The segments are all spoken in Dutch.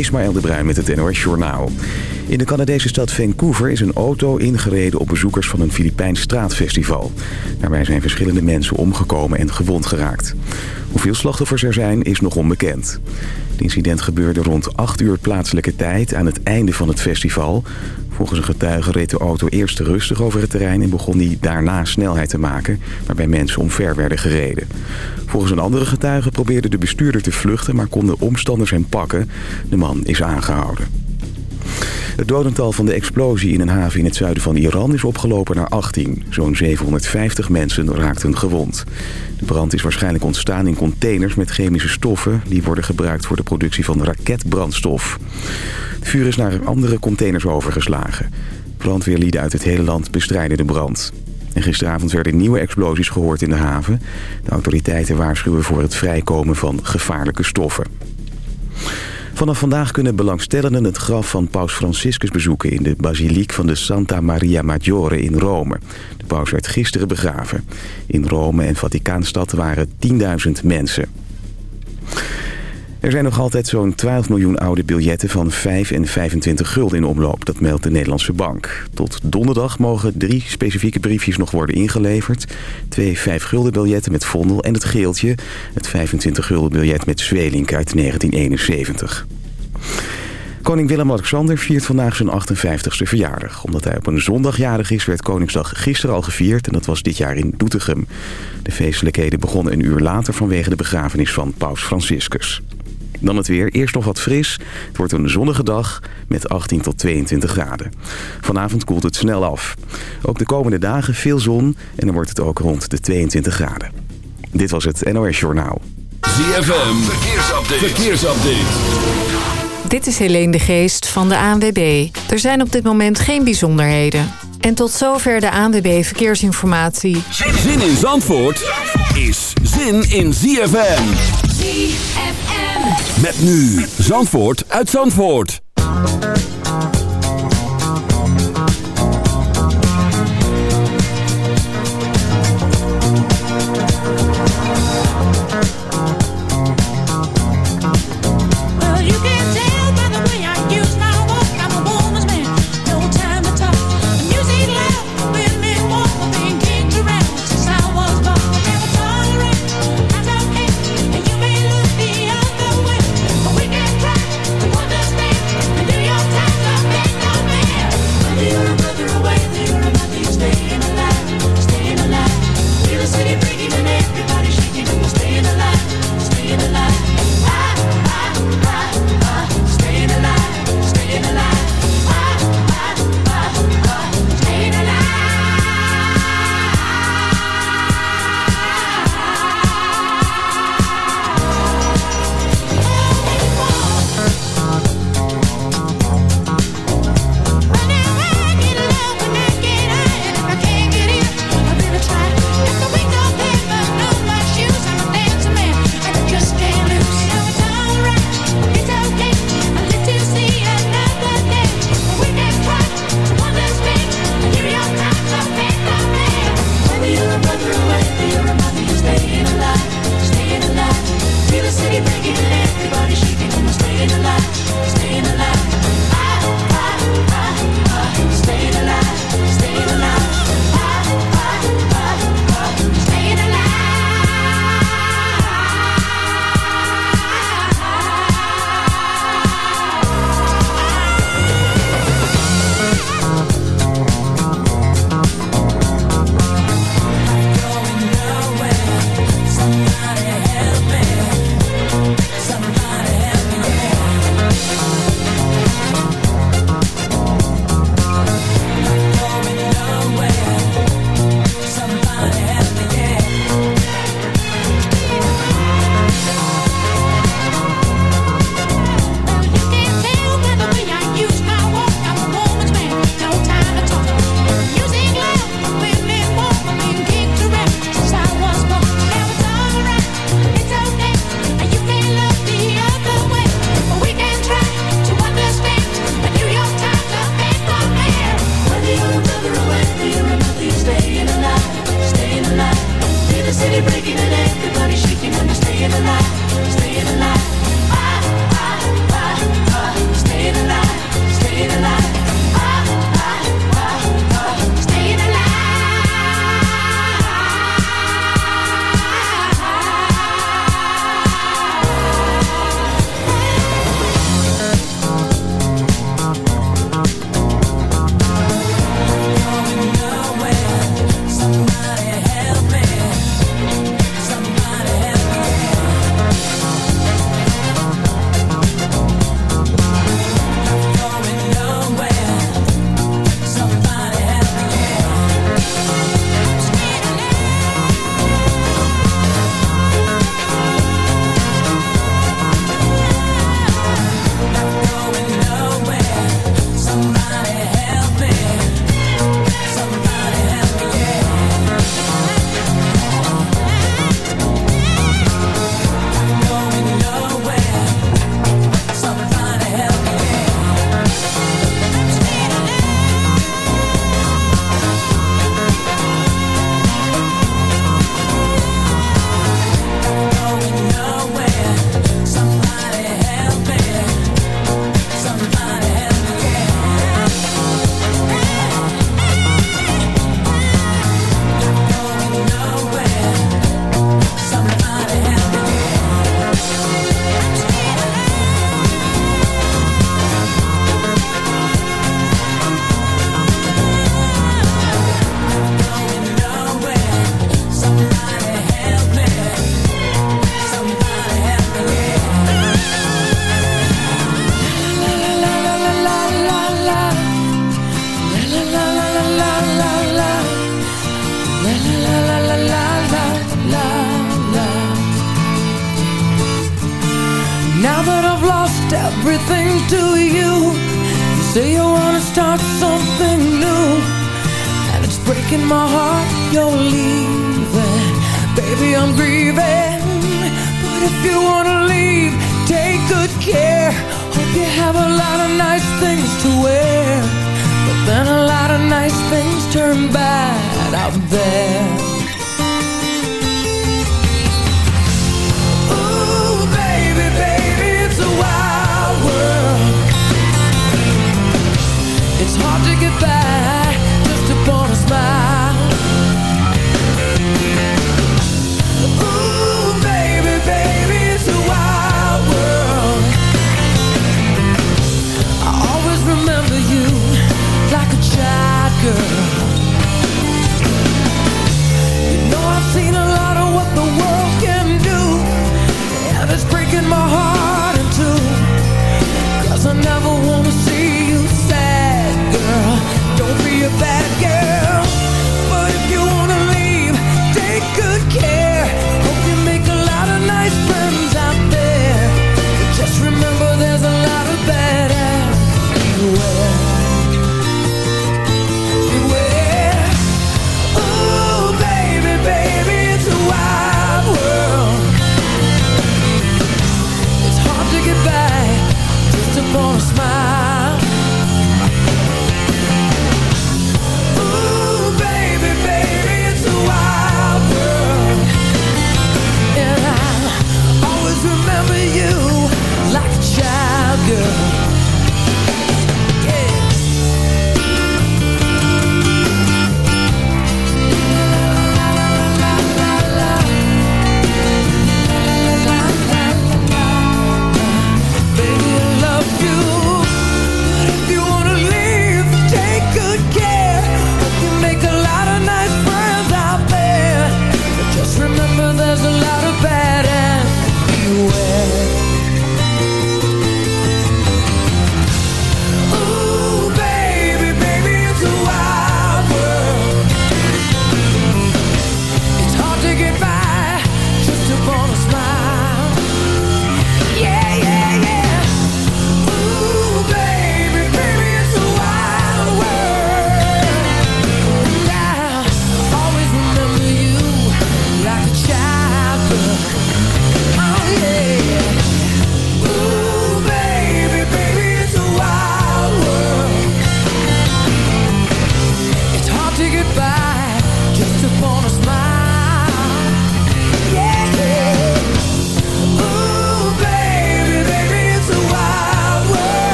Ismaël de Bruin met het NOS Journaal. In de Canadese stad Vancouver is een auto ingereden op bezoekers van een Filipijns straatfestival. Daarbij zijn verschillende mensen omgekomen en gewond geraakt. Hoeveel slachtoffers er zijn is nog onbekend. Het incident gebeurde rond 8 uur plaatselijke tijd aan het einde van het festival. Volgens een getuige reed de auto eerst rustig over het terrein... en begon hij daarna snelheid te maken, waarbij mensen omver werden gereden. Volgens een andere getuige probeerde de bestuurder te vluchten... maar konden omstanders hem pakken. De man is aangehouden. Het dodental van de explosie in een haven in het zuiden van Iran is opgelopen naar 18. Zo'n 750 mensen raakten gewond. De brand is waarschijnlijk ontstaan in containers met chemische stoffen... die worden gebruikt voor de productie van raketbrandstof. Het vuur is naar andere containers overgeslagen. Brandweerlieden uit het hele land bestrijden de brand. En gisteravond werden nieuwe explosies gehoord in de haven. De autoriteiten waarschuwen voor het vrijkomen van gevaarlijke stoffen. Vanaf vandaag kunnen belangstellenden het graf van paus Franciscus bezoeken... in de basiliek van de Santa Maria Maggiore in Rome. De paus werd gisteren begraven. In Rome en Vaticaanstad waren 10.000 mensen. Er zijn nog altijd zo'n 12 miljoen oude biljetten van 5 en 25 gulden in omloop. Dat meldt de Nederlandse Bank. Tot donderdag mogen drie specifieke briefjes nog worden ingeleverd. Twee 5 gulden biljetten met Vondel en het geeltje. Het 25 gulden biljet met Zwelink uit 1971. Koning Willem-Alexander viert vandaag zijn 58ste verjaardag. Omdat hij op een zondag jarig is, werd Koningsdag gisteren al gevierd... en dat was dit jaar in Doetinchem. De feestelijkheden begonnen een uur later vanwege de begrafenis van paus Franciscus. Dan het weer. Eerst nog wat fris. Het wordt een zonnige dag met 18 tot 22 graden. Vanavond koelt het snel af. Ook de komende dagen veel zon en dan wordt het ook rond de 22 graden. Dit was het NOS Journaal. ZFM. Verkeersupdate. Verkeersupdate. Dit is Helene de Geest van de ANWB. Er zijn op dit moment geen bijzonderheden. En tot zover de ANWB Verkeersinformatie. Zin in Zandvoort is zin in ZFM. ZFM. Met nu Zandvoort uit Zandvoort.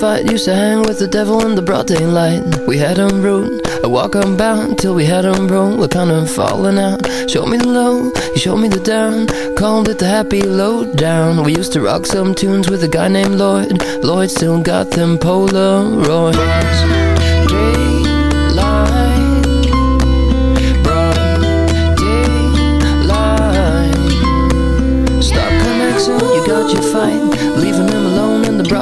Fight, used to hang with the devil in the broad daylight. We had him rude, a walk unbound till we had him broke. We're kind of falling out. Showed me the low, he showed me the down. Called it the happy low down. We used to rock some tunes with a guy named Lloyd. Lloyd still got them Polaroids.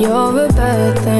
You're a bad thing.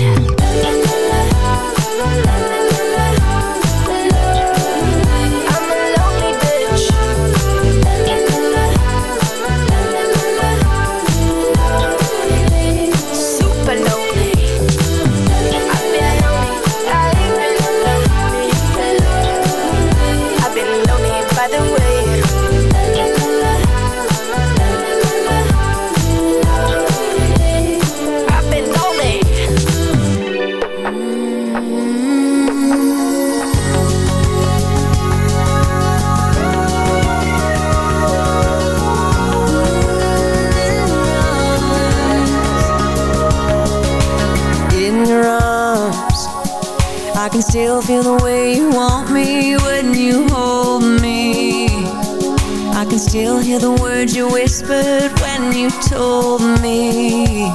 word you whispered when you told me.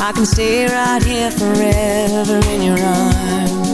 I can stay right here forever in your arms.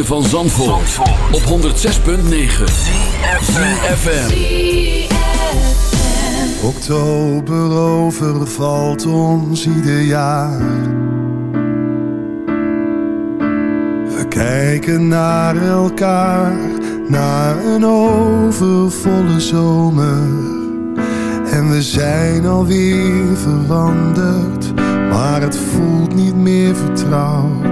Van Zandvoort, op 106.9 CFFM Oktober overvalt ons ieder jaar. We kijken naar elkaar, naar een overvolle zomer. En we zijn alweer veranderd, maar het voelt niet meer vertrouwd.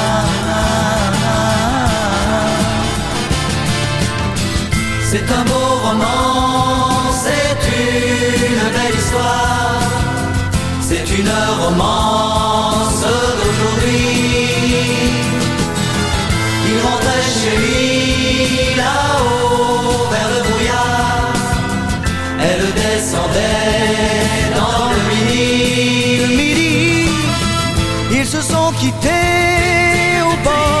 C'est un beau roman, c'est une belle histoire, c'est une romance d'aujourd'hui. Il rentrait chez lui là-haut vers le brouillard, elle descendait dans le midi. Midi, ils se sont quittés au bord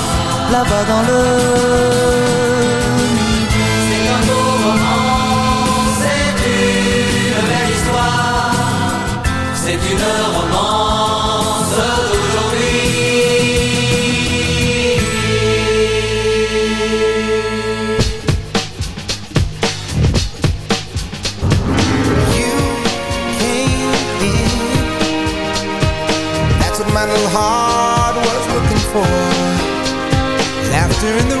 là-bas dans le. C'est un beau roman, c'est une belle histoire. C'est une romance Staring the